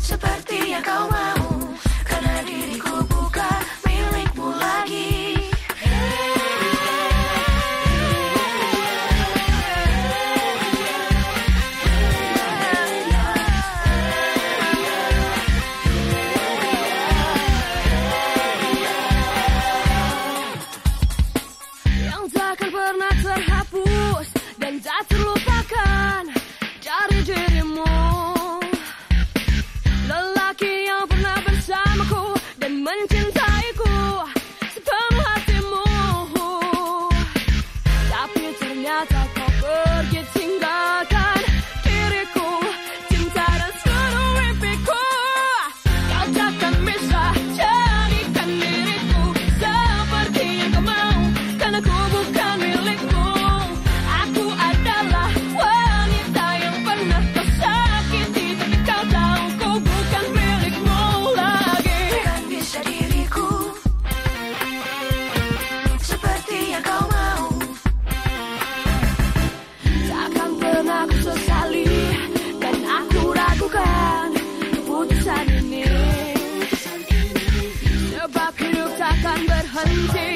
seperti yang kau mau. 身体